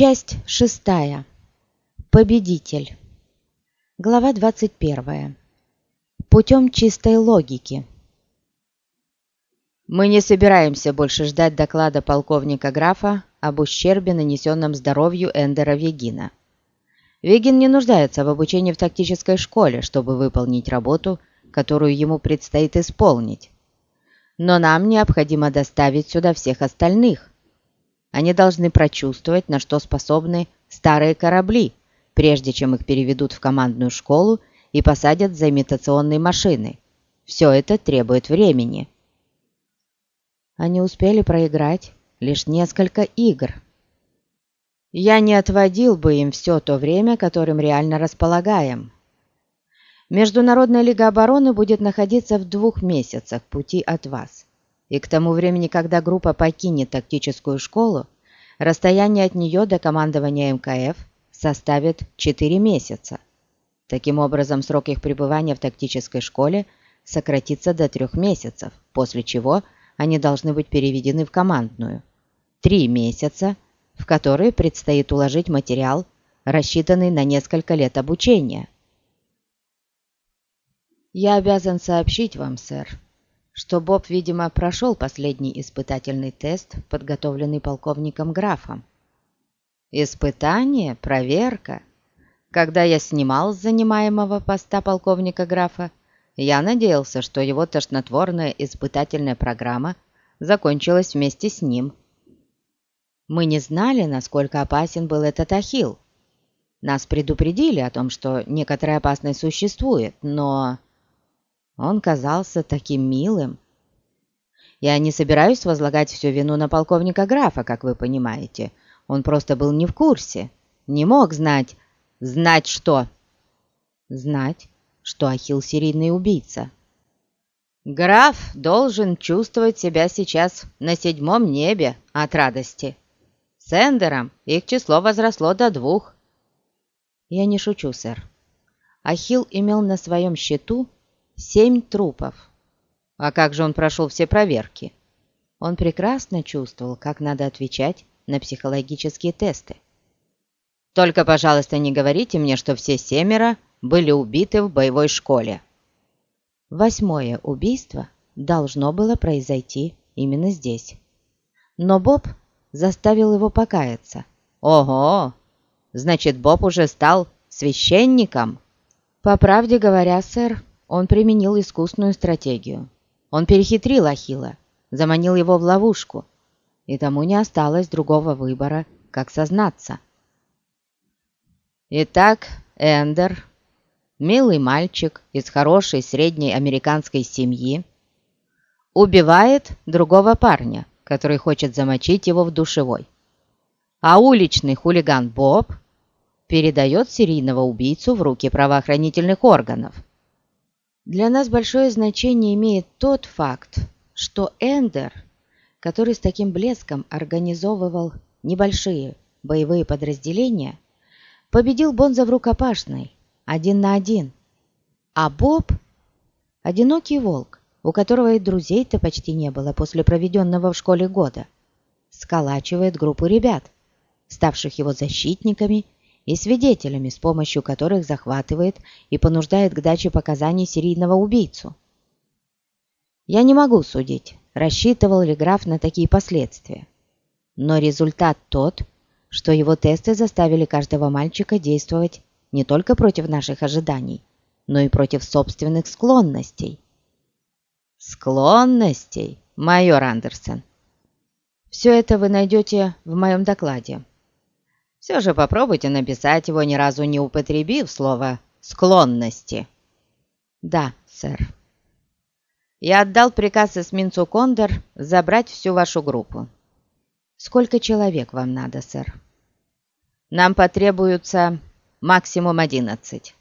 Часть шестая. Победитель. Глава 21. Путем чистой логики. Мы не собираемся больше ждать доклада полковника Графа об ущербе, нанесенном здоровью Эндера Вегина. Вегин не нуждается в обучении в тактической школе, чтобы выполнить работу, которую ему предстоит исполнить. Но нам необходимо доставить сюда всех остальных. Они должны прочувствовать, на что способны старые корабли, прежде чем их переведут в командную школу и посадят за имитационные машины. Все это требует времени. Они успели проиграть лишь несколько игр. Я не отводил бы им все то время, которым реально располагаем. Международная лига обороны будет находиться в двух месяцах пути от вас. И к тому времени, когда группа покинет тактическую школу, расстояние от нее до командования МКФ составит 4 месяца. Таким образом, срок их пребывания в тактической школе сократится до трех месяцев, после чего они должны быть переведены в командную. Три месяца, в которые предстоит уложить материал, рассчитанный на несколько лет обучения. Я обязан сообщить вам, сэр, что Боб, видимо, прошел последний испытательный тест, подготовленный полковником Графом. Испытание? Проверка? Когда я снимал с занимаемого поста полковника Графа, я надеялся, что его тошнотворная испытательная программа закончилась вместе с ним. Мы не знали, насколько опасен был этот ахилл. Нас предупредили о том, что некоторая опасность существует, но... Он казался таким милым. Я не собираюсь возлагать всю вину на полковника графа, как вы понимаете. Он просто был не в курсе. Не мог знать... Знать что? Знать, что Ахилл серийный убийца. Граф должен чувствовать себя сейчас на седьмом небе от радости. С Эндером их число возросло до двух. Я не шучу, сэр. Ахилл имел на своем счету Семь трупов. А как же он прошел все проверки? Он прекрасно чувствовал, как надо отвечать на психологические тесты. Только, пожалуйста, не говорите мне, что все семеро были убиты в боевой школе. Восьмое убийство должно было произойти именно здесь. Но Боб заставил его покаяться. Ого! Значит, Боб уже стал священником? По правде говоря, сэр, он применил искусную стратегию. Он перехитрил Ахилла, заманил его в ловушку, и тому не осталось другого выбора, как сознаться. Итак, Эндер, милый мальчик из хорошей средней американской семьи, убивает другого парня, который хочет замочить его в душевой. А уличный хулиган Боб передает серийного убийцу в руки правоохранительных органов – для нас большое значение имеет тот факт, что Эндер, который с таким блеском организовывал небольшие боевые подразделения, победил Бонза в рукопашной, один на один. А Боб – одинокий волк, у которого и друзей-то почти не было после проведенного в школе года, сколачивает группу ребят, ставших его защитниками и свидетелями, с помощью которых захватывает и понуждает к даче показаний серийного убийцу. Я не могу судить, рассчитывал ли граф на такие последствия. Но результат тот, что его тесты заставили каждого мальчика действовать не только против наших ожиданий, но и против собственных склонностей. Склонностей, майор Андерсон. Все это вы найдете в моем докладе. Все же попробуйте написать его, ни разу не употребив слово «склонности». Да, сэр. Я отдал приказ эсминцу Кондор забрать всю вашу группу. Сколько человек вам надо, сэр? Нам потребуется максимум одиннадцать.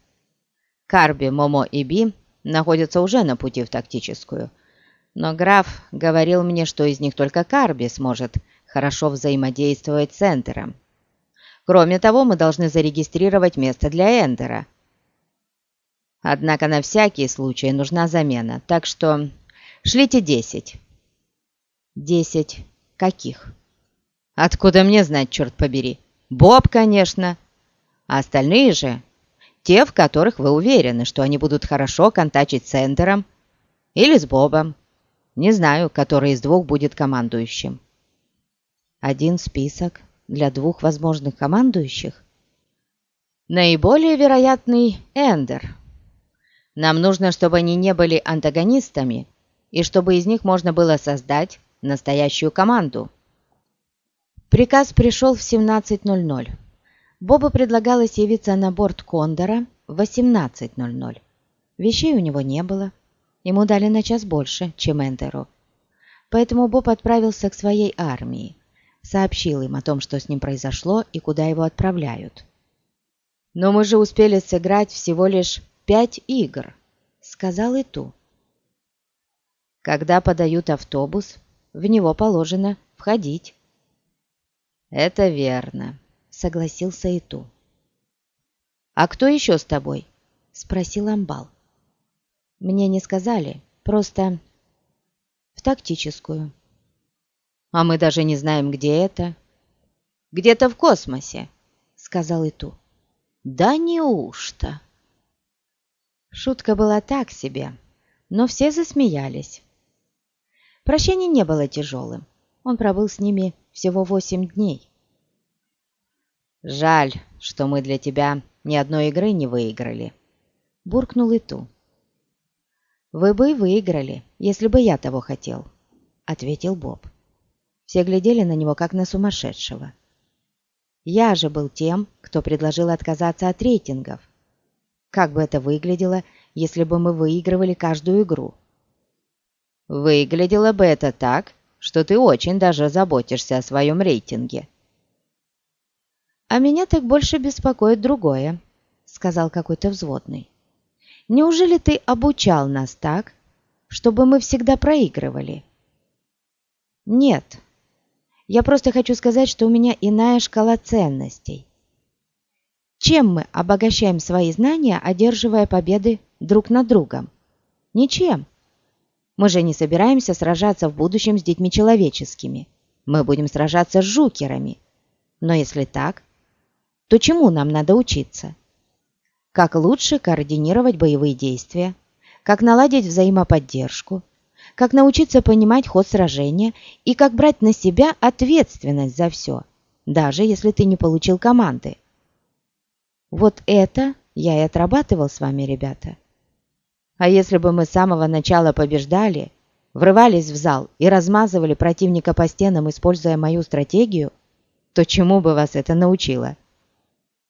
Карби, Момо и Би находятся уже на пути в тактическую, но граф говорил мне, что из них только Карби сможет хорошо взаимодействовать с Энтером. Кроме того, мы должны зарегистрировать место для Эндера. Однако на всякий случай нужна замена, так что шлите десять. Десять каких? Откуда мне знать, черт побери? Боб, конечно. А остальные же — те, в которых вы уверены, что они будут хорошо контачить с Эндером или с Бобом. Не знаю, который из двух будет командующим. Один список для двух возможных командующих? Наиболее вероятный Эндер. Нам нужно, чтобы они не были антагонистами, и чтобы из них можно было создать настоящую команду. Приказ пришел в 17.00. Бобу предлагалось явиться на борт Кондора в 18.00. Вещей у него не было. Ему дали на час больше, чем Эндеру. Поэтому Боб отправился к своей армии, сообщил им о том, что с ним произошло и куда его отправляют. «Но мы же успели сыграть всего лишь пять игр», — сказал Иту. «Когда подают автобус, в него положено входить». «Это верно», — согласился Иту. «А кто еще с тобой?» — спросил Амбал. «Мне не сказали, просто в тактическую». «А мы даже не знаем, где это». «Где-то в космосе», — сказал Иту. «Да неужто?» Шутка была так себе, но все засмеялись. Прощение не было тяжелым. Он пробыл с ними всего восемь дней. «Жаль, что мы для тебя ни одной игры не выиграли», — буркнул Иту. «Вы бы выиграли, если бы я того хотел», — ответил Боб. Все глядели на него, как на сумасшедшего. Я же был тем, кто предложил отказаться от рейтингов. Как бы это выглядело, если бы мы выигрывали каждую игру? Выглядело бы это так, что ты очень даже заботишься о своем рейтинге. А меня так больше беспокоит другое, сказал какой-то взводный. Неужели ты обучал нас так, чтобы мы всегда проигрывали? Нет, я просто хочу сказать, что у меня иная шкала ценностей. Чем мы обогащаем свои знания, одерживая победы друг над другом? Ничем. Мы же не собираемся сражаться в будущем с детьми человеческими. Мы будем сражаться с жукерами. Но если так, то чему нам надо учиться? Как лучше координировать боевые действия? Как наладить взаимоподдержку? Как научиться понимать ход сражения и как брать на себя ответственность за все, даже если ты не получил команды. Вот это я и отрабатывал с вами, ребята. А если бы мы с самого начала побеждали, врывались в зал и размазывали противника по стенам, используя мою стратегию, то чему бы вас это научило?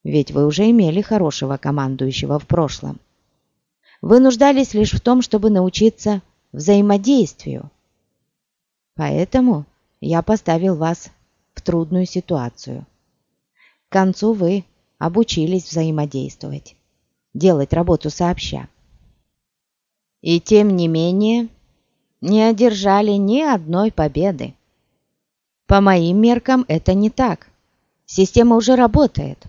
Ведь вы уже имели хорошего командующего в прошлом. Вы нуждались лишь в том, чтобы научиться взаимодействию. Поэтому я поставил вас в трудную ситуацию. К концу вы обучились взаимодействовать, делать работу сообща. И тем не менее не одержали ни одной победы. По моим меркам это не так. Система уже работает.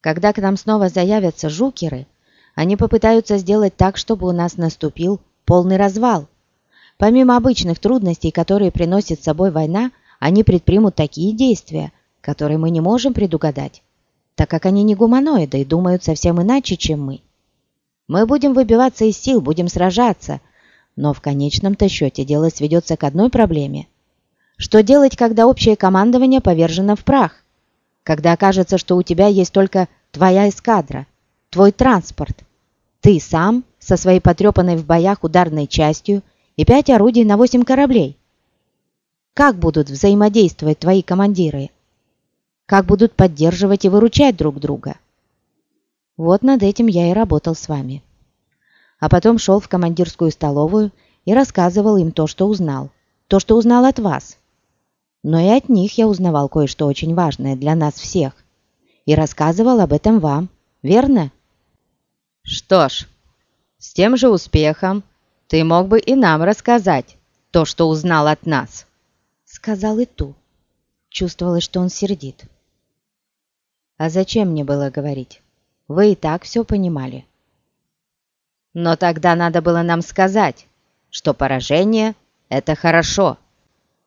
Когда к нам снова заявятся жукеры, они попытаются сделать так, чтобы у нас наступил полный развал. Помимо обычных трудностей, которые приносит с собой война, они предпримут такие действия, которые мы не можем предугадать, так как они не гуманоиды и думают совсем иначе, чем мы. Мы будем выбиваться из сил, будем сражаться, но в конечном-то счете дело сведется к одной проблеме. Что делать, когда общее командование повержено в прах? Когда окажется, что у тебя есть только твоя эскадра, твой транспорт, ты сам со своей потрепанной в боях ударной частью и пять орудий на восемь кораблей. Как будут взаимодействовать твои командиры? Как будут поддерживать и выручать друг друга? Вот над этим я и работал с вами. А потом шел в командирскую столовую и рассказывал им то, что узнал. То, что узнал от вас. Но и от них я узнавал кое-что очень важное для нас всех. И рассказывал об этом вам, верно? Что ж, с тем же успехом ты мог бы и нам рассказать то, что узнал от нас», — сказал Иту. Чувствовалось, что он сердит. «А зачем мне было говорить? Вы и так все понимали». «Но тогда надо было нам сказать, что поражение — это хорошо.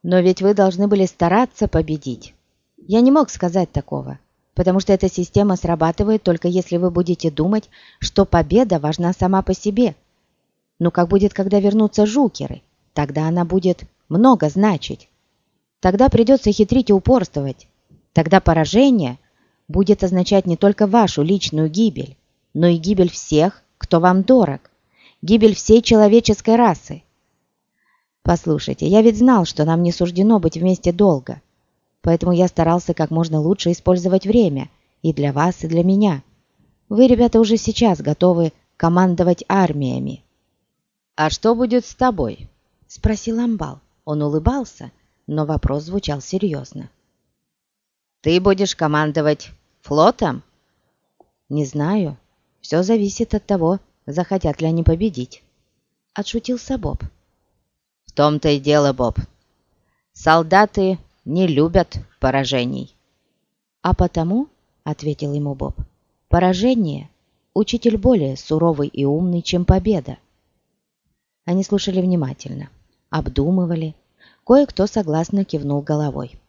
Но ведь вы должны были стараться победить. Я не мог сказать такого. Потому что эта система срабатывает только если вы будете думать, что победа важна сама по себе. Но как будет, когда вернутся жукеры? Тогда она будет много значить. Тогда придется хитрить и упорствовать. Тогда поражение будет означать не только вашу личную гибель, но и гибель всех, кто вам дорог, гибель всей человеческой расы. Послушайте, я ведь знал, что нам не суждено быть вместе долго, поэтому я старался как можно лучше использовать время и для вас, и для меня. Вы, ребята, уже сейчас готовы командовать армиями. «А что будет с тобой?» – спросил Амбал. Он улыбался, но вопрос звучал серьезно. «Ты будешь командовать флотом?» «Не знаю. Все зависит от того, захотят ли они победить», — отшутился Боб. «В том-то и дело, Боб. Солдаты не любят поражений». «А потому, — ответил ему Боб, — поражение — учитель более суровый и умный, чем победа». Они слушали внимательно, обдумывали, кое-кто согласно кивнул головой.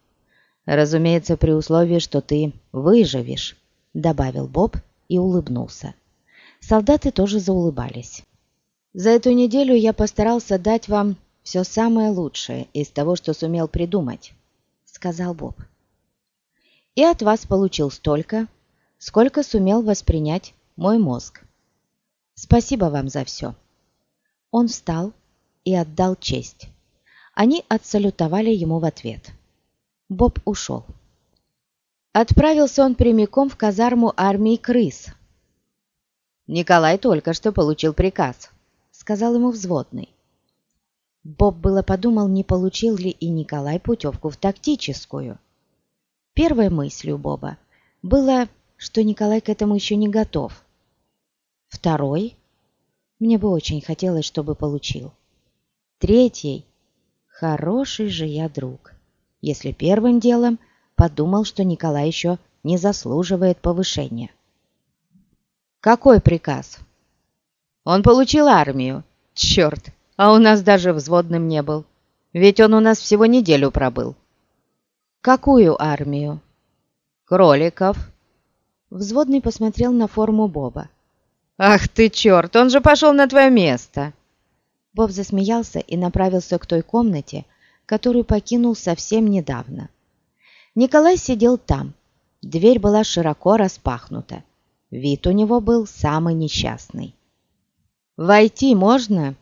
«Разумеется, при условии, что ты выживешь», — добавил Боб и улыбнулся. Солдаты тоже заулыбались. «За эту неделю я постарался дать вам все самое лучшее из того, что сумел придумать», — сказал Боб. «И от вас получил столько, сколько сумел воспринять мой мозг. Спасибо вам за все». Он встал и отдал честь. Они отсалютовали ему в ответ. Боб ушел. Отправился он прямиком в казарму армии крыс. «Николай только что получил приказ», — сказал ему взводный. Боб было подумал, не получил ли и Николай путевку в тактическую. Первой мыслью Боба было, что Николай к этому еще не готов. Второй мне бы очень хотелось, чтобы получил. Третий. Хороший же я друг. Если первым делом подумал, что Николай еще не заслуживает повышения. Какой приказ? Он получил армию. Черт, а у нас даже взводным не был. Ведь он у нас всего неделю пробыл. Какую армию? Кроликов. Взводный посмотрел на форму Боба. «Ах ты черт, он же пошел на твое место!» Боб засмеялся и направился к той комнате, которую покинул совсем недавно. Николай сидел там. Дверь была широко распахнута. Вид у него был самый несчастный. «Войти можно?»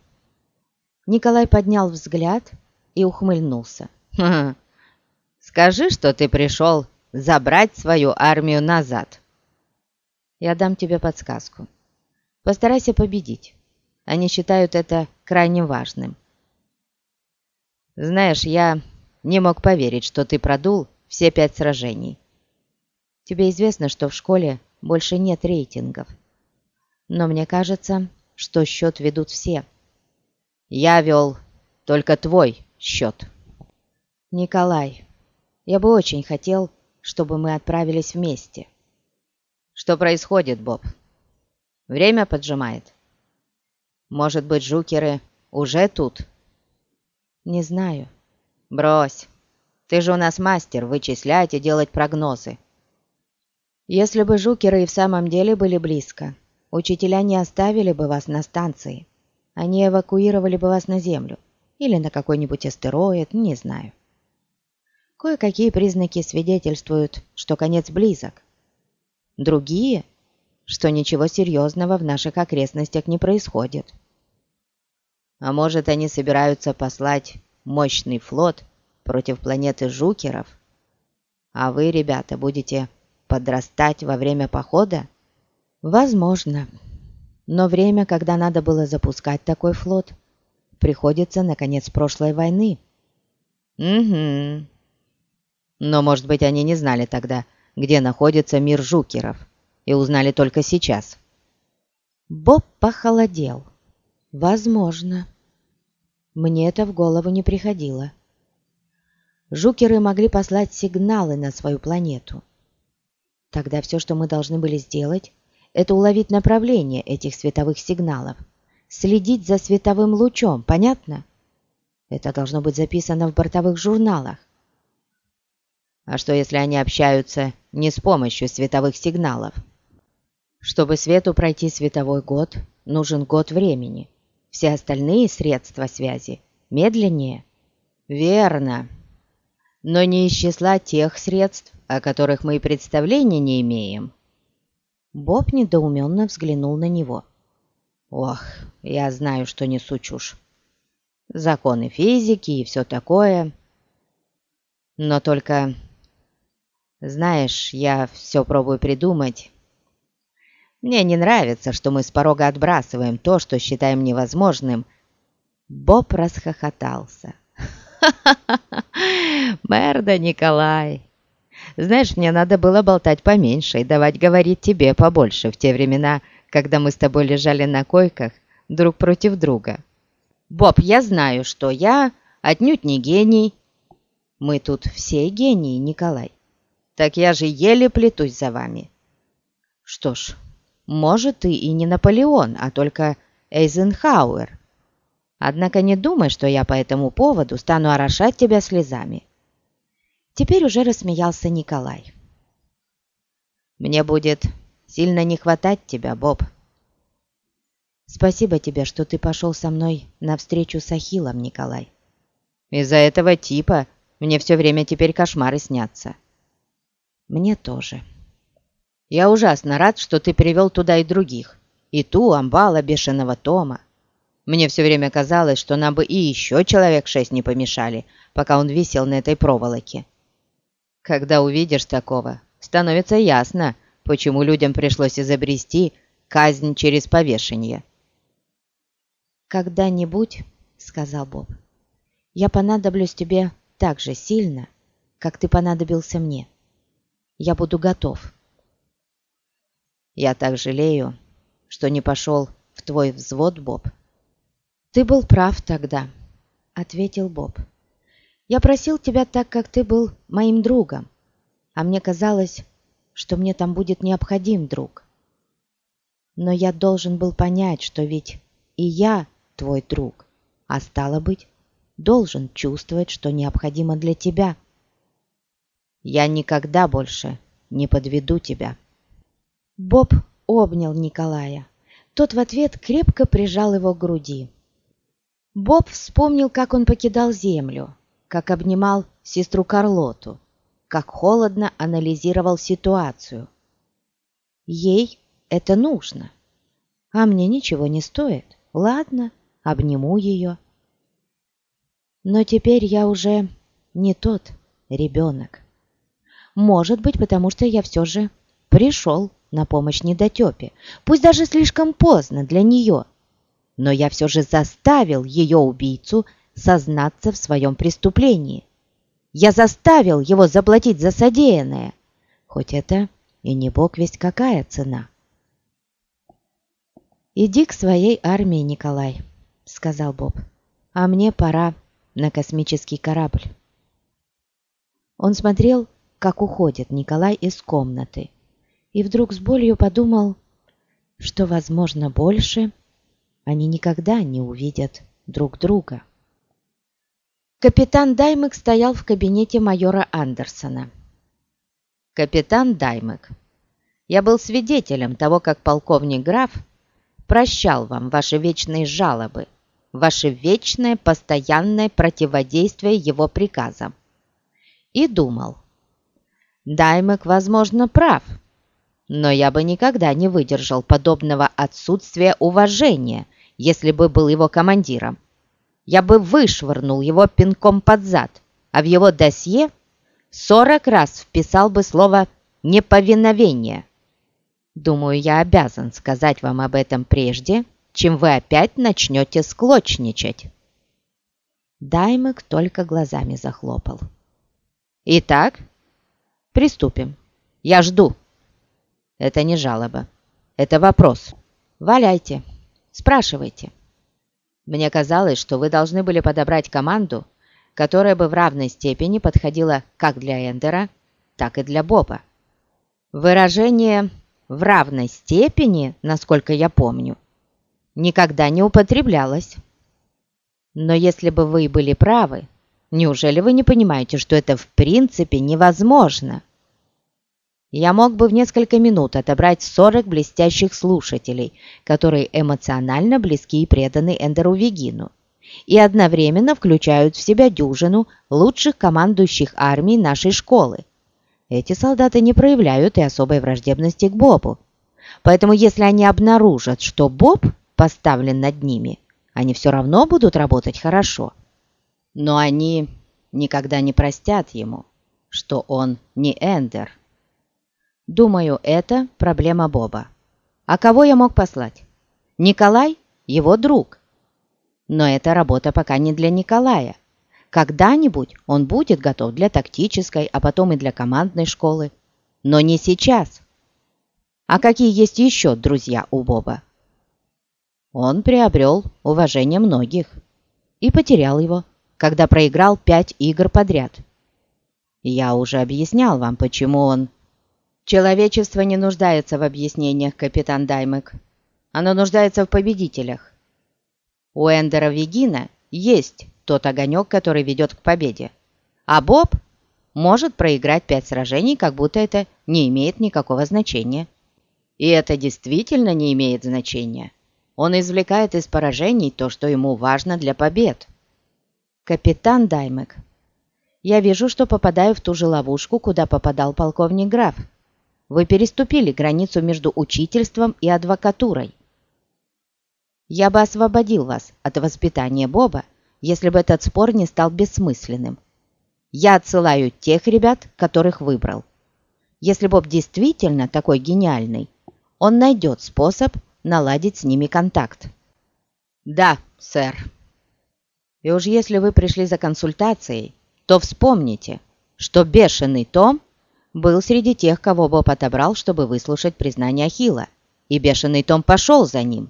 Николай поднял взгляд и ухмыльнулся. «Ха -ха. «Скажи, что ты пришел забрать свою армию назад». «Я дам тебе подсказку. Постарайся победить. Они считают это крайне важным. Знаешь, я не мог поверить, что ты продул все пять сражений. Тебе известно, что в школе больше нет рейтингов. Но мне кажется, что счет ведут все. Я вел только твой счет. Николай, я бы очень хотел, чтобы мы отправились вместе. Что происходит, Боб? Время поджимает. Может быть, жукеры уже тут? Не знаю. Брось. Ты же у нас мастер вычислять и делать прогнозы. Если бы жукеры и в самом деле были близко, учителя не оставили бы вас на станции. Они эвакуировали бы вас на Землю. Или на какой-нибудь астероид, не знаю. Кое-какие признаки свидетельствуют, что конец близок. Другие – что ничего серьезного в наших окрестностях не происходит. А может, они собираются послать мощный флот против планеты Жукеров? А вы, ребята, будете подрастать во время похода? Возможно. Но время, когда надо было запускать такой флот, приходится на конец прошлой войны. Угу. Но, может быть, они не знали тогда, где находится мир Жукеров и узнали только сейчас. Боб похолодел. Возможно. Мне это в голову не приходило. Жукеры могли послать сигналы на свою планету. Тогда все, что мы должны были сделать, это уловить направление этих световых сигналов, следить за световым лучом, понятно? Это должно быть записано в бортовых журналах. А что, если они общаются не с помощью световых сигналов? Чтобы свету пройти световой год, нужен год времени. Все остальные средства связи медленнее. Верно. Но не из числа тех средств, о которых мы и представления не имеем. Боб недоуменно взглянул на него. «Ох, я знаю, что несу чушь. Законы физики и все такое. Но только, знаешь, я все пробую придумать. Мне не нравится, что мы с порога отбрасываем то, что считаем невозможным». Боб расхохотался. «Ха-ха-ха! Мерда Николай! Знаешь, мне надо было болтать поменьше и давать говорить тебе побольше в те времена, когда мы с тобой лежали на койках друг против друга. Боб, я знаю, что я отнюдь не гений. Мы тут все гении, Николай. Так я же еле плетусь за вами. Что ж, может, ты и не Наполеон, а только Эйзенхауэр. Однако не думай, что я по этому поводу стану орошать тебя слезами. Теперь уже рассмеялся Николай. «Мне будет сильно не хватать тебя, Боб». «Спасибо тебе, что ты пошел со мной навстречу с Ахиллом, Николай». «Из-за этого типа мне все время теперь кошмары снятся». «Мне тоже». «Я ужасно рад, что ты привел туда и других. И ту, амбала, бешеного Тома. Мне все время казалось, что нам бы и еще человек шесть не помешали, пока он висел на этой проволоке. Когда увидишь такого, становится ясно, почему людям пришлось изобрести казнь через повешение. «Когда-нибудь, — сказал Боб, — я понадоблюсь тебе так же сильно, как ты понадобился мне. Я буду готов». «Я так жалею, что не пошел в твой взвод, Боб». «Ты был прав тогда», — ответил Боб. Я просил тебя так, как ты был моим другом, а мне казалось, что мне там будет необходим друг. Но я должен был понять, что ведь и я твой друг, а стало быть, должен чувствовать, что необходимо для тебя. Я никогда больше не подведу тебя. Боб обнял Николая. Тот в ответ крепко прижал его к груди. Боб вспомнил, как он покидал землю, как обнимал сестру Карлоту, как холодно анализировал ситуацию. Ей это нужно, а мне ничего не стоит. Ладно, обниму ее. Но теперь я уже не тот ребенок. Может быть, потому что я все же пришел на помощь недотепе, пусть даже слишком поздно для нее. Но я все же заставил ее убийцу сознаться в своем преступлении. Я заставил его заплатить за содеянное, хоть это и не бог весть какая цена. «Иди к своей армии, Николай», — сказал Боб, — «а мне пора на космический корабль». Он смотрел, как уходит Николай из комнаты, и вдруг с болью подумал, что, возможно, больше они никогда не увидят друг друга. Капитан Даймек стоял в кабинете майора Андерсона. «Капитан Даймек, я был свидетелем того, как полковник Граф прощал вам ваши вечные жалобы, ваше вечное постоянное противодействие его приказам. И думал, Даймек, возможно, прав, но я бы никогда не выдержал подобного отсутствия уважения, если бы был его командиром я бы вышвырнул его пинком под зад, а в его досье сорок раз вписал бы слово «неповиновение». Думаю, я обязан сказать вам об этом прежде, чем вы опять начнете склочничать. Даймек только глазами захлопал. Итак, приступим. Я жду. Это не жалоба. Это вопрос. Валяйте. Спрашивайте. Мне казалось, что вы должны были подобрать команду, которая бы в равной степени подходила как для Эндера, так и для Боба. Выражение «в равной степени», насколько я помню, никогда не употреблялось. Но если бы вы были правы, Неужели вы не понимаете, что это в принципе невозможно? Я мог бы в несколько минут отобрать 40 блестящих слушателей, которые эмоционально близки и преданы Эндеру Вегину, и одновременно включают в себя дюжину лучших командующих армий нашей школы. Эти солдаты не проявляют и особой враждебности к Бобу. Поэтому если они обнаружат, что Боб поставлен над ними, они все равно будут работать хорошо. Но они никогда не простят ему, что он не Эндер. Думаю, это проблема Боба. А кого я мог послать? Николай – его друг. Но эта работа пока не для Николая. Когда-нибудь он будет готов для тактической, а потом и для командной школы. Но не сейчас. А какие есть еще друзья у Боба? Он приобрел уважение многих и потерял его, когда проиграл пять игр подряд. Я уже объяснял вам, почему он Человечество не нуждается в объяснениях, капитан Даймек. Оно нуждается в победителях. У Эндера Вегина есть тот огонек, который ведет к победе. А Боб может проиграть пять сражений, как будто это не имеет никакого значения. И это действительно не имеет значения. Он извлекает из поражений то, что ему важно для побед. Капитан Даймек, я вижу, что попадаю в ту же ловушку, куда попадал полковник Граф. Вы переступили границу между учительством и адвокатурой. Я бы освободил вас от воспитания Боба, если бы этот спор не стал бессмысленным. Я отсылаю тех ребят, которых выбрал. Если Боб действительно такой гениальный, он найдет способ наладить с ними контакт. Да, сэр. И уж если вы пришли за консультацией, то вспомните, что бешеный Том был среди тех, кого Боб отобрал, чтобы выслушать признание Ахилла, и бешеный Том пошел за ним.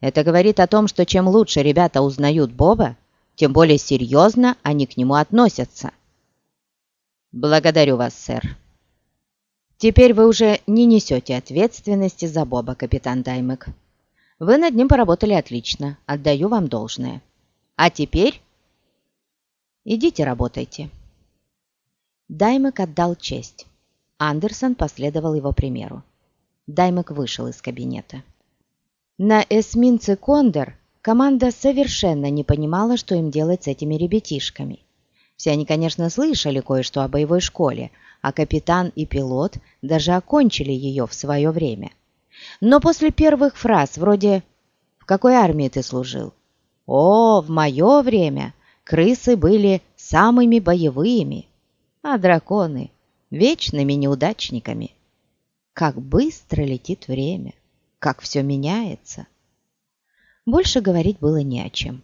Это говорит о том, что чем лучше ребята узнают Боба, тем более серьезно они к нему относятся. Благодарю вас, сэр. Теперь вы уже не несете ответственности за Боба, капитан Даймек. Вы над ним поработали отлично, отдаю вам должное. А теперь идите работайте. Даймек отдал честь. Андерсон последовал его примеру. Даймек вышел из кабинета. На эсминце «Кондор» команда совершенно не понимала, что им делать с этими ребятишками. Все они, конечно, слышали кое-что о боевой школе, а капитан и пилот даже окончили ее в свое время. Но после первых фраз вроде «В какой армии ты служил?» «О, в мое время крысы были самыми боевыми», а драконы — вечными неудачниками. Как быстро летит время, как все меняется. Больше говорить было не о чем.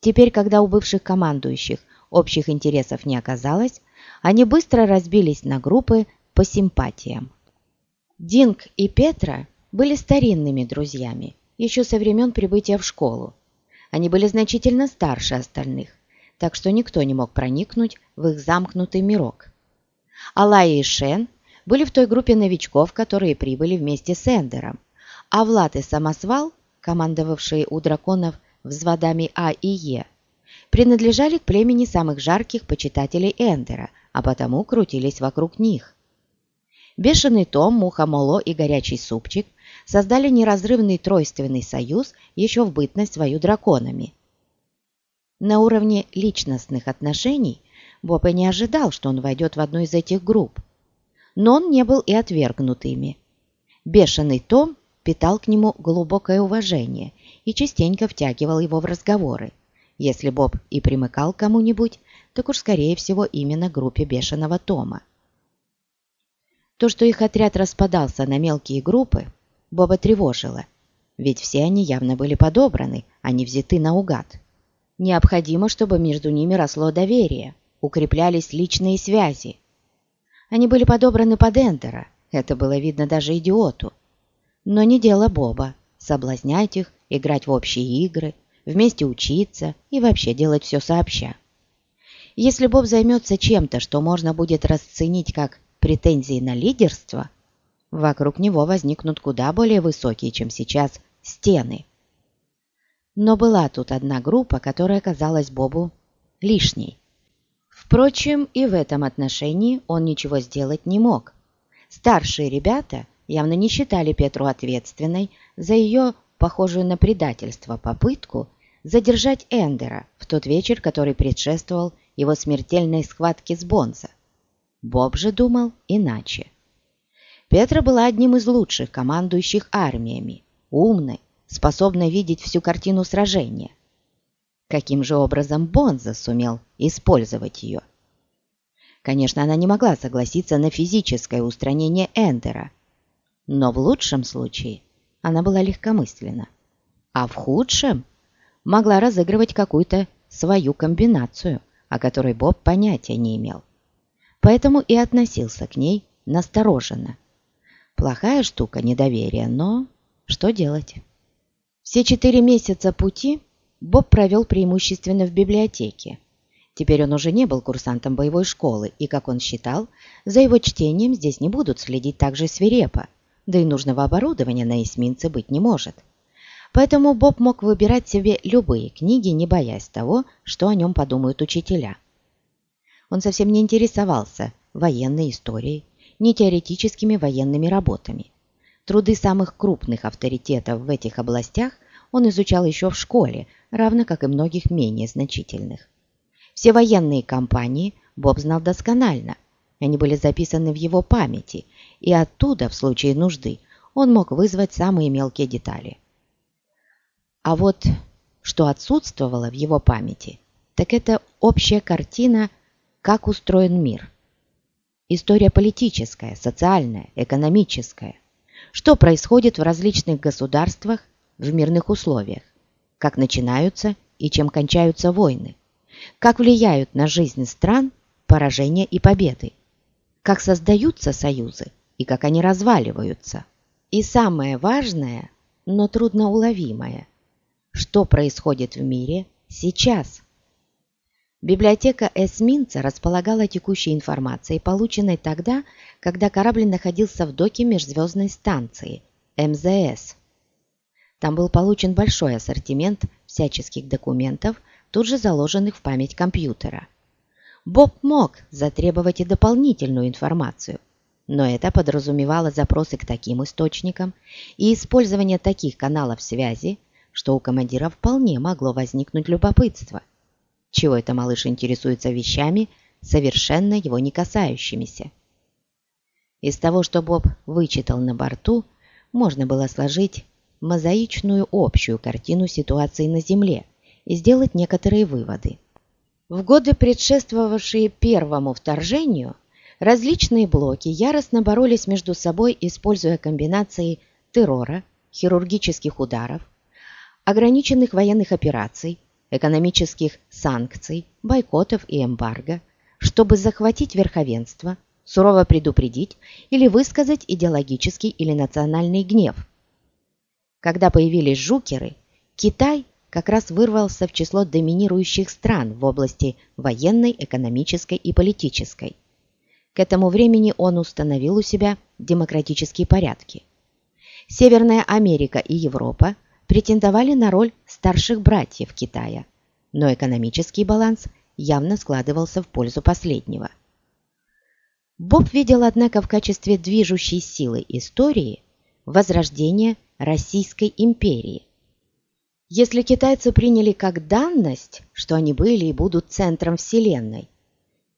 Теперь, когда у бывших командующих общих интересов не оказалось, они быстро разбились на группы по симпатиям. Динг и Петра были старинными друзьями, еще со времен прибытия в школу. Они были значительно старше остальных, так что никто не мог проникнуть в их замкнутый мирок. Алая и Шен были в той группе новичков, которые прибыли вместе с Эндером, а Влад и Самосвал, командовавшие у драконов взводами А и Е, принадлежали к племени самых жарких почитателей Эндера, а потому крутились вокруг них. Бешеный Том, Мухомоло и Горячий Супчик создали неразрывный тройственный союз еще в бытность свою драконами – на уровне личностных отношений Боб и не ожидал, что он войдет в одну из этих групп. Но он не был и отвергнут ими. Бешеный Том питал к нему глубокое уважение и частенько втягивал его в разговоры. Если Боб и примыкал к кому-нибудь, так уж скорее всего именно группе Бешеного Тома. То, что их отряд распадался на мелкие группы, Боба тревожило, ведь все они явно были подобраны, а не взяты наугад. Необходимо, чтобы между ними росло доверие, укреплялись личные связи. Они были подобраны под Эндера, это было видно даже идиоту. Но не дело Боба соблазнять их, играть в общие игры, вместе учиться и вообще делать все сообща. Если Боб займется чем-то, что можно будет расценить как претензии на лидерство, вокруг него возникнут куда более высокие, чем сейчас, стены – но была тут одна группа, которая казалась Бобу лишней. Впрочем, и в этом отношении он ничего сделать не мог. Старшие ребята явно не считали Петру ответственной за ее, похожую на предательство, попытку задержать Эндера в тот вечер, который предшествовал его смертельной схватке с Бонза. Боб же думал иначе. Петра была одним из лучших командующих армиями, умной, способной видеть всю картину сражения. Каким же образом Бонза сумел использовать ее? Конечно, она не могла согласиться на физическое устранение Эндера, но в лучшем случае она была легкомысленна, а в худшем могла разыгрывать какую-то свою комбинацию, о которой Боб понятия не имел. Поэтому и относился к ней настороженно. Плохая штука недоверие, но что делать? Все четыре месяца пути Боб провел преимущественно в библиотеке. Теперь он уже не был курсантом боевой школы, и, как он считал, за его чтением здесь не будут следить так же свирепо, да и нужного оборудования на эсминце быть не может. Поэтому Боб мог выбирать себе любые книги, не боясь того, что о нем подумают учителя. Он совсем не интересовался военной историей, ни теоретическими военными работами. Труды самых крупных авторитетов в этих областях он изучал еще в школе, равно как и многих менее значительных. Все военные кампании Боб знал досконально. Они были записаны в его памяти, и оттуда, в случае нужды, он мог вызвать самые мелкие детали. А вот что отсутствовало в его памяти, так это общая картина, как устроен мир. История политическая, социальная, экономическая. Что происходит в различных государствах в мирных условиях. Как начинаются и чем кончаются войны. Как влияют на жизнь стран поражения и победы. Как создаются союзы и как они разваливаются. И самое важное, но трудноуловимое, что происходит в мире сейчас. Библиотека эсминца располагала текущей информацией, полученной тогда, когда корабль находился в доке межзвездной станции МЗС. Там был получен большой ассортимент всяческих документов, тут же заложенных в память компьютера. Боб мог затребовать и дополнительную информацию, но это подразумевало запросы к таким источникам и использование таких каналов связи, что у командира вполне могло возникнуть любопытство. Чего это малыш интересуется вещами, совершенно его не касающимися? Из того, что Боб вычитал на борту, можно было сложить мозаичную общую картину ситуации на Земле и сделать некоторые выводы. В годы, предшествовавшие первому вторжению, различные блоки яростно боролись между собой, используя комбинации террора, хирургических ударов, ограниченных военных операций, экономических санкций, бойкотов и эмбарго, чтобы захватить верховенство, сурово предупредить или высказать идеологический или национальный гнев. Когда появились жукеры, Китай как раз вырвался в число доминирующих стран в области военной, экономической и политической. К этому времени он установил у себя демократические порядки. Северная Америка и Европа претендовали на роль старших братьев Китая, но экономический баланс явно складывался в пользу последнего. Боб видел, однако, в качестве движущей силы истории возрождение Российской империи. Если китайцы приняли как данность, что они были и будут центром Вселенной,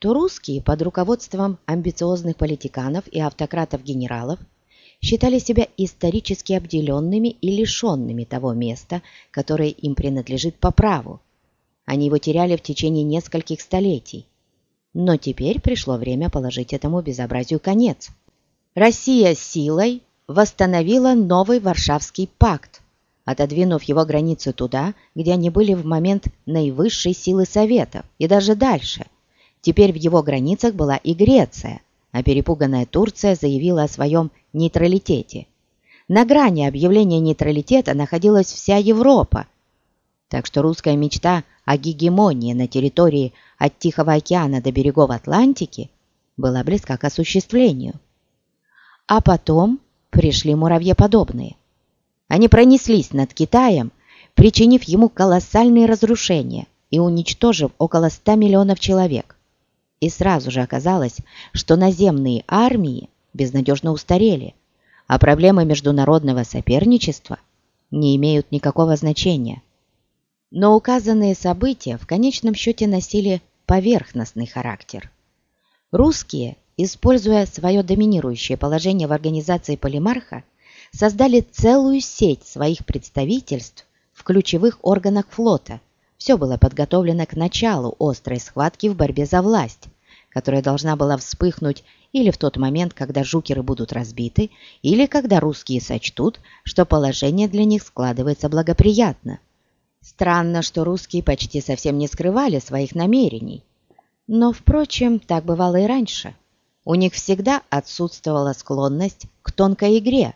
то русские под руководством амбициозных политиканов и автократов-генералов считали себя исторически обделенными и лишенными того места, которое им принадлежит по праву. Они его теряли в течение нескольких столетий. Но теперь пришло время положить этому безобразию конец. Россия силой восстановила новый Варшавский пакт, отодвинув его границы туда, где они были в момент наивысшей силы Советов, и даже дальше. Теперь в его границах была и Греция – а перепуганная Турция заявила о своем нейтралитете. На грани объявления нейтралитета находилась вся Европа, так что русская мечта о гегемонии на территории от Тихого океана до берегов Атлантики была близка к осуществлению. А потом пришли муравьеподобные. Они пронеслись над Китаем, причинив ему колоссальные разрушения и уничтожив около 100 миллионов человек. И сразу же оказалось, что наземные армии безнадежно устарели, а проблемы международного соперничества не имеют никакого значения. Но указанные события в конечном счете носили поверхностный характер. Русские, используя свое доминирующее положение в организации Полимарха, создали целую сеть своих представительств в ключевых органах флота. Все было подготовлено к началу острой схватки в борьбе за власть, которая должна была вспыхнуть или в тот момент, когда жукеры будут разбиты, или когда русские сочтут, что положение для них складывается благоприятно. Странно, что русские почти совсем не скрывали своих намерений. Но, впрочем, так бывало и раньше. У них всегда отсутствовала склонность к тонкой игре,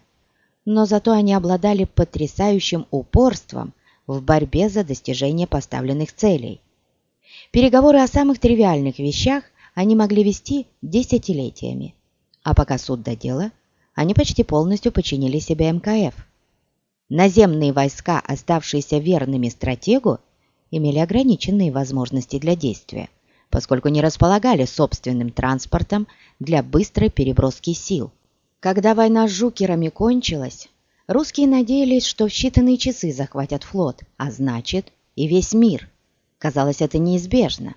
но зато они обладали потрясающим упорством в борьбе за достижение поставленных целей. Переговоры о самых тривиальных вещах они могли вести десятилетиями. А пока суд до дела, они почти полностью подчинили себе МКФ. Наземные войска, оставшиеся верными стратегу, имели ограниченные возможности для действия, поскольку не располагали собственным транспортом для быстрой переброски сил. Когда война с жукерами кончилась, русские надеялись, что в считанные часы захватят флот, а значит и весь мир. Казалось, это неизбежно.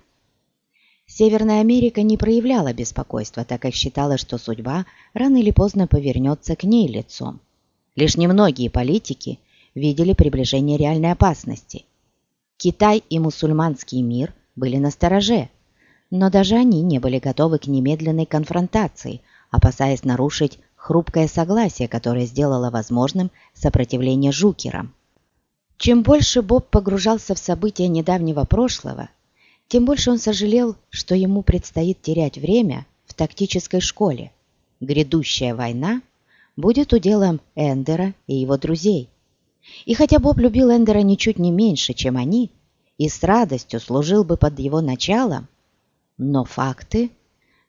Северная Америка не проявляла беспокойства, так как считала, что судьба рано или поздно повернется к ней лицом. Лишь немногие политики видели приближение реальной опасности. Китай и мусульманский мир были на стороже, но даже они не были готовы к немедленной конфронтации, опасаясь нарушить хрупкое согласие, которое сделало возможным сопротивление жукерам. Чем больше Боб погружался в события недавнего прошлого, тем больше он сожалел, что ему предстоит терять время в тактической школе. Грядущая война будет уделом Эндера и его друзей. И хотя Боб любил Эндера ничуть не меньше, чем они, и с радостью служил бы под его началом, но факты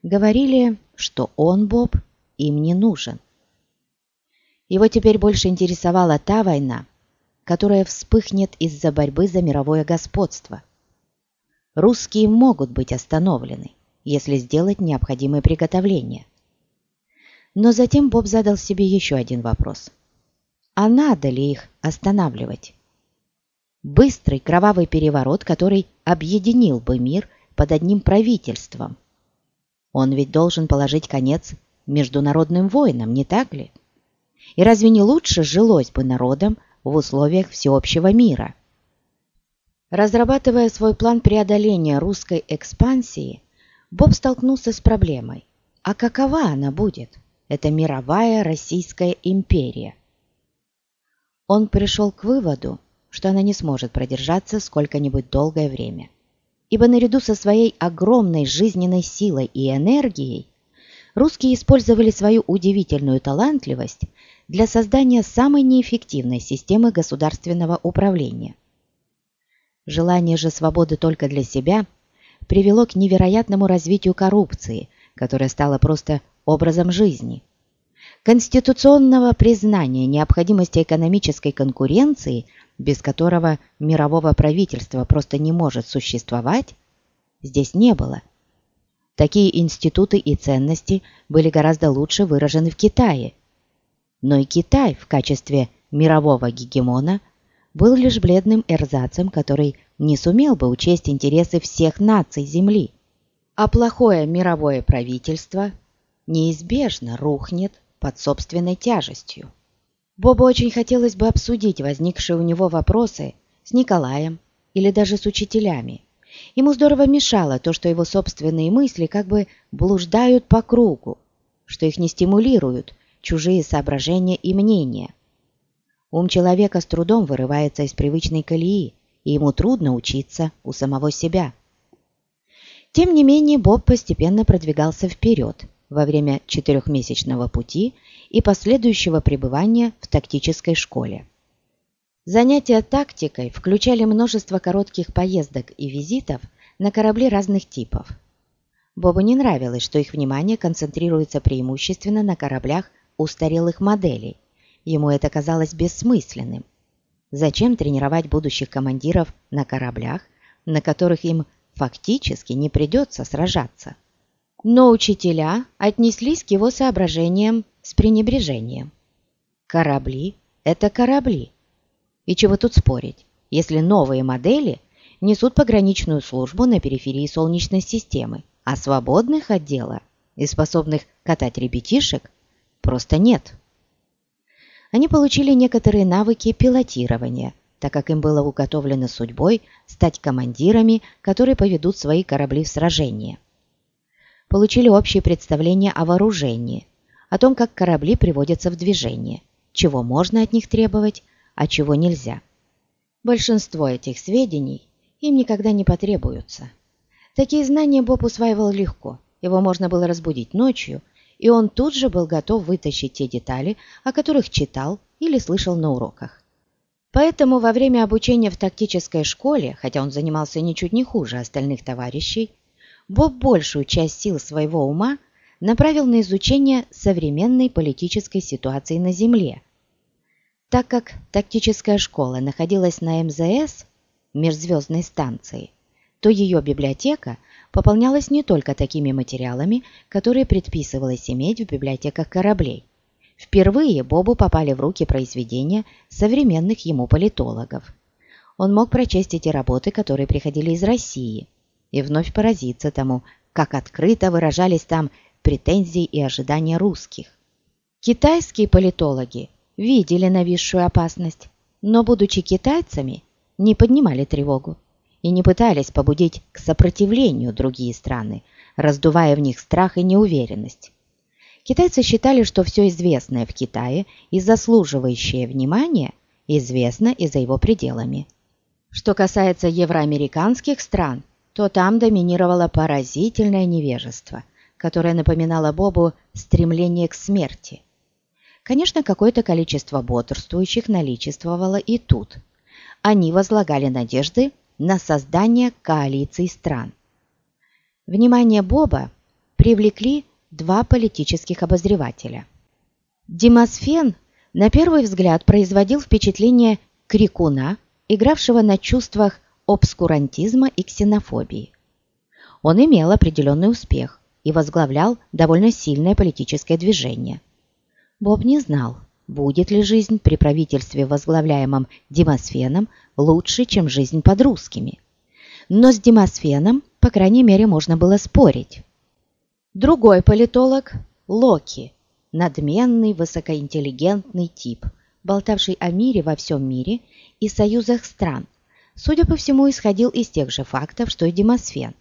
говорили, что он, Боб, им не нужен. Его теперь больше интересовала та война, которая вспыхнет из-за борьбы за мировое господство – русские могут быть остановлены, если сделать необходимые приготовления. Но затем Боб задал себе еще один вопрос. А надо ли их останавливать? Быстрый кровавый переворот, который объединил бы мир под одним правительством. Он ведь должен положить конец международным войнам, не так ли? И разве не лучше жилось бы народам в условиях всеобщего мира? Разрабатывая свой план преодоления русской экспансии, Боб столкнулся с проблемой. А какова она будет? Это мировая Российская империя. Он пришел к выводу, что она не сможет продержаться сколько-нибудь долгое время. Ибо наряду со своей огромной жизненной силой и энергией русские использовали свою удивительную талантливость для создания самой неэффективной системы государственного управления. Желание же свободы только для себя привело к невероятному развитию коррупции, которая стала просто образом жизни. Конституционного признания необходимости экономической конкуренции, без которого мирового правительства просто не может существовать, здесь не было. Такие институты и ценности были гораздо лучше выражены в Китае. Но и Китай в качестве мирового гегемона – был лишь бледным эрзацем, который не сумел бы учесть интересы всех наций Земли. А плохое мировое правительство неизбежно рухнет под собственной тяжестью. Бобу очень хотелось бы обсудить возникшие у него вопросы с Николаем или даже с учителями. Ему здорово мешало то, что его собственные мысли как бы блуждают по кругу, что их не стимулируют чужие соображения и мнения – Ум человека с трудом вырывается из привычной колеи, и ему трудно учиться у самого себя. Тем не менее, Боб постепенно продвигался вперед во время четырехмесячного пути и последующего пребывания в тактической школе. Занятия тактикой включали множество коротких поездок и визитов на корабли разных типов. Бобу не нравилось, что их внимание концентрируется преимущественно на кораблях устарелых моделей, Ему это казалось бессмысленным. Зачем тренировать будущих командиров на кораблях, на которых им фактически не придется сражаться? Но учителя отнеслись к его соображениям с пренебрежением. Корабли – это корабли. И чего тут спорить, если новые модели несут пограничную службу на периферии Солнечной системы, а свободных от дела и способных катать ребятишек просто нет. Они получили некоторые навыки пилотирования, так как им было уготовлено судьбой стать командирами, которые поведут свои корабли в сражение. Получили общее представление о вооружении, о том, как корабли приводятся в движение, чего можно от них требовать, а чего нельзя. Большинство этих сведений им никогда не потребуются. Такие знания Боб усваивал легко, его можно было разбудить ночью, и он тут же был готов вытащить те детали, о которых читал или слышал на уроках. Поэтому во время обучения в тактической школе, хотя он занимался ничуть не хуже остальных товарищей, Боб большую часть сил своего ума направил на изучение современной политической ситуации на Земле. Так как тактическая школа находилась на МЗС, межзвездной станции, то ее библиотека пополнялась не только такими материалами, которые предписывалось иметь в библиотеках кораблей. Впервые Бобу попали в руки произведения современных ему политологов. Он мог прочесть эти работы, которые приходили из России, и вновь поразиться тому, как открыто выражались там претензий и ожидания русских. Китайские политологи видели нависшую опасность, но, будучи китайцами, не поднимали тревогу и не пытались побудить к сопротивлению другие страны, раздувая в них страх и неуверенность. Китайцы считали, что все известное в Китае и заслуживающее внимания известно и за его пределами. Что касается евроамериканских стран, то там доминировало поразительное невежество, которое напоминало Бобу стремление к смерти. Конечно, какое-то количество бодрствующих наличествовало и тут. Они возлагали надежды на создание коалиции стран. Внимание Боба привлекли два политических обозревателя. Демосфен на первый взгляд производил впечатление крикуна, игравшего на чувствах обскурантизма и ксенофобии. Он имел определенный успех, и возглавлял довольно сильное политическое движение. Боб не знал, будет ли жизнь при правительстве, возглавляемом Демосфеном, лучше, чем жизнь под русскими. Но с Демосфеном, по крайней мере, можно было спорить. Другой политолог – Локи, надменный, высокоинтеллигентный тип, болтавший о мире во всем мире и союзах стран, судя по всему, исходил из тех же фактов, что и Демосфен,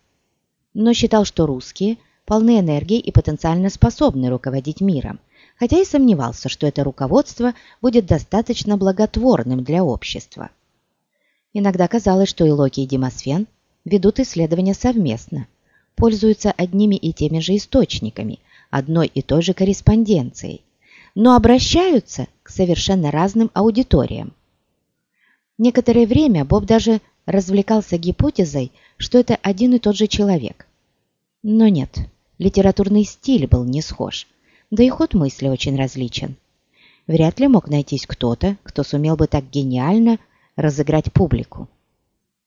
но считал, что русские – полны энергии и потенциально способны руководить миром, хотя и сомневался, что это руководство будет достаточно благотворным для общества. Иногда казалось, что и Локи, и Демосфен ведут исследования совместно, пользуются одними и теми же источниками, одной и той же корреспонденцией, но обращаются к совершенно разным аудиториям. Некоторое время Боб даже развлекался гипотезой, что это один и тот же человек. Но нет, литературный стиль был не схож, да и ход мысли очень различен. Вряд ли мог найтись кто-то, кто сумел бы так гениально разыграть публику.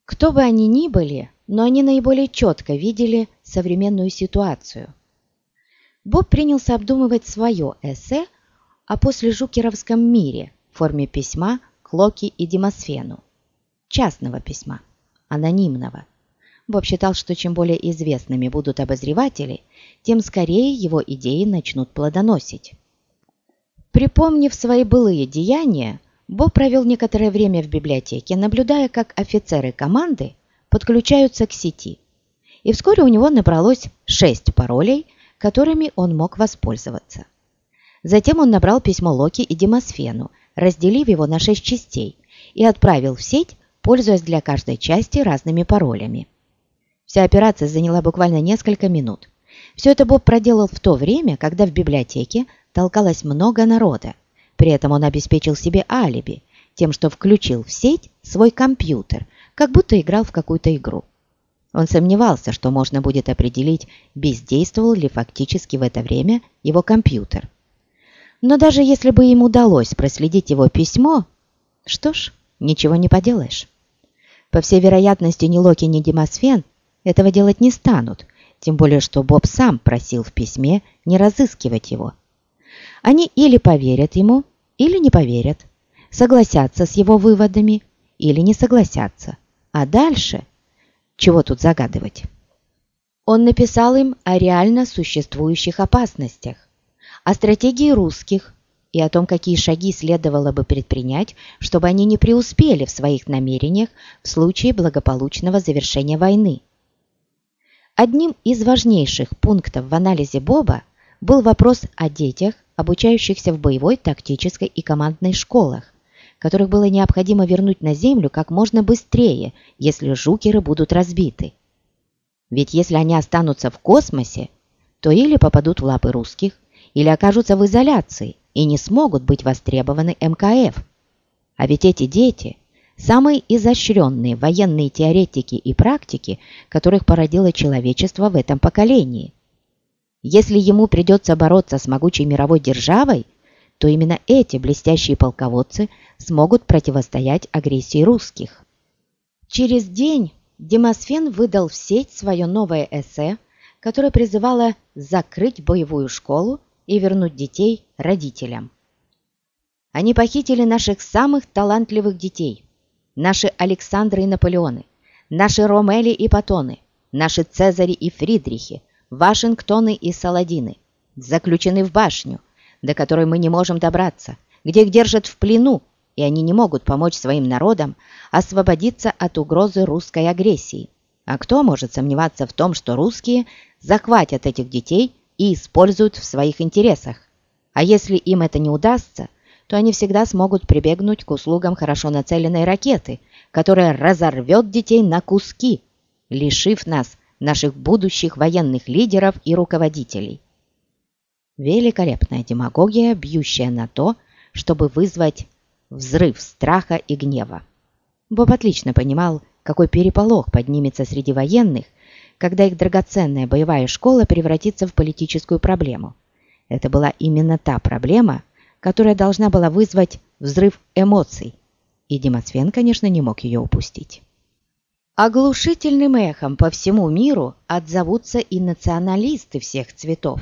Кто бы они ни были, но они наиболее четко видели современную ситуацию. Боб принялся обдумывать свое эссе о послежукеровском мире в форме письма Локи и Демосфену. Частного письма, анонимного. Боб считал, что чем более известными будут обозреватели, тем скорее его идеи начнут плодоносить. Припомнив свои былые деяния, Боб провел некоторое время в библиотеке, наблюдая, как офицеры команды подключаются к сети. И вскоре у него набралось шесть паролей, которыми он мог воспользоваться. Затем он набрал письмо Локи и Демосфену, разделив его на шесть частей, и отправил в сеть, пользуясь для каждой части разными паролями. Вся операция заняла буквально несколько минут. Все это Боб проделал в то время, когда в библиотеке толкалось много народа. При этом он обеспечил себе алиби, тем, что включил в сеть свой компьютер, как будто играл в какую-то игру. Он сомневался, что можно будет определить, бездействовал ли фактически в это время его компьютер. Но даже если бы им удалось проследить его письмо, что ж, ничего не поделаешь. По всей вероятности, ни Локи, ни Демосфен этого делать не станут, тем более что Боб сам просил в письме не разыскивать его. Они или поверят ему, или не поверят, согласятся с его выводами или не согласятся. А дальше? Чего тут загадывать? Он написал им о реально существующих опасностях, о стратегии русских и о том, какие шаги следовало бы предпринять, чтобы они не преуспели в своих намерениях в случае благополучного завершения войны. Одним из важнейших пунктов в анализе Боба был вопрос о детях, обучающихся в боевой, тактической и командной школах, которых было необходимо вернуть на Землю как можно быстрее, если жукеры будут разбиты. Ведь если они останутся в космосе, то или попадут в лапы русских, или окажутся в изоляции и не смогут быть востребованы МКФ. А ведь эти дети – самые изощренные военные теоретики и практики, которых породило человечество в этом поколении – если ему придется бороться с могучей мировой державой, то именно эти блестящие полководцы смогут противостоять агрессии русских. Через день Демосфен выдал в сеть свое новое эссе, которое призывало закрыть боевую школу и вернуть детей родителям. Они похитили наших самых талантливых детей, наши Александры и Наполеоны, наши Ромели и Патоны, наши Цезари и Фридрихи, Вашингтоны и Саладины заключены в башню, до которой мы не можем добраться, где их держат в плену, и они не могут помочь своим народам освободиться от угрозы русской агрессии. А кто может сомневаться в том, что русские захватят этих детей и используют в своих интересах? А если им это не удастся, то они всегда смогут прибегнуть к услугам хорошо нацеленной ракеты, которая разорвет детей на куски, лишив нас наших будущих военных лидеров и руководителей. Великолепная демагогия, бьющая на то, чтобы вызвать взрыв страха и гнева. Боб отлично понимал, какой переполох поднимется среди военных, когда их драгоценная боевая школа превратится в политическую проблему. Это была именно та проблема, которая должна была вызвать взрыв эмоций, и Демосфен, конечно, не мог ее упустить. Оглушительным эхом по всему миру отзовутся и националисты всех цветов.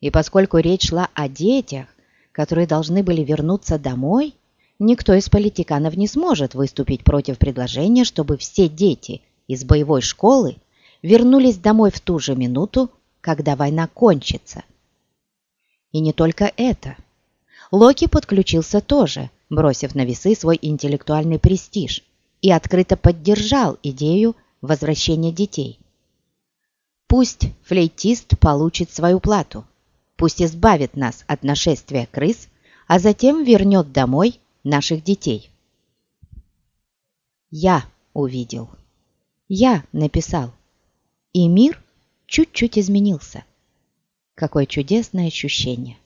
И поскольку речь шла о детях, которые должны были вернуться домой, никто из политиканов не сможет выступить против предложения, чтобы все дети из боевой школы вернулись домой в ту же минуту, когда война кончится. И не только это. Локи подключился тоже, бросив на весы свой интеллектуальный престиж – и открыто поддержал идею возвращения детей. Пусть флейтист получит свою плату, пусть избавит нас от нашествия крыс, а затем вернет домой наших детей. Я увидел. Я написал. И мир чуть-чуть изменился. Какое чудесное ощущение.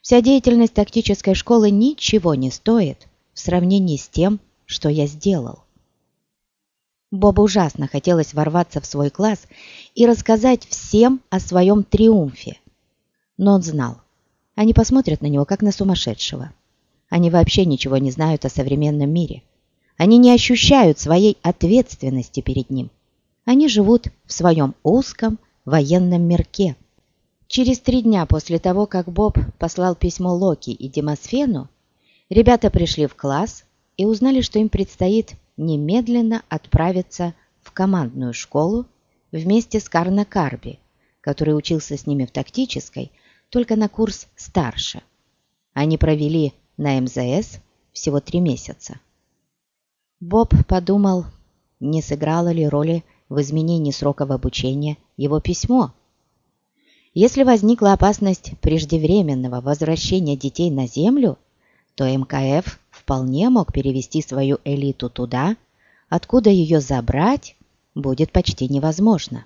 Вся деятельность тактической школы ничего не стоит в сравнении с тем, что я сделал. Бобу ужасно хотелось ворваться в свой класс и рассказать всем о своем триумфе. Но он знал, они посмотрят на него как на сумасшедшего. Они вообще ничего не знают о современном мире. Они не ощущают своей ответственности перед ним. Они живут в своем узком военном мирке. Через три дня после того, как Боб послал письмо Локи и Демосфену, ребята пришли в класс и узнали, что им предстоит немедленно отправиться в командную школу вместе с Карна Карби, который учился с ними в тактической, только на курс старше. Они провели на МЗС всего три месяца. Боб подумал, не сыграло ли роли в изменении сроков обучения его письмо. Если возникла опасность преждевременного возвращения детей на Землю, то МКФ вполне мог перевести свою элиту туда, откуда ее забрать будет почти невозможно.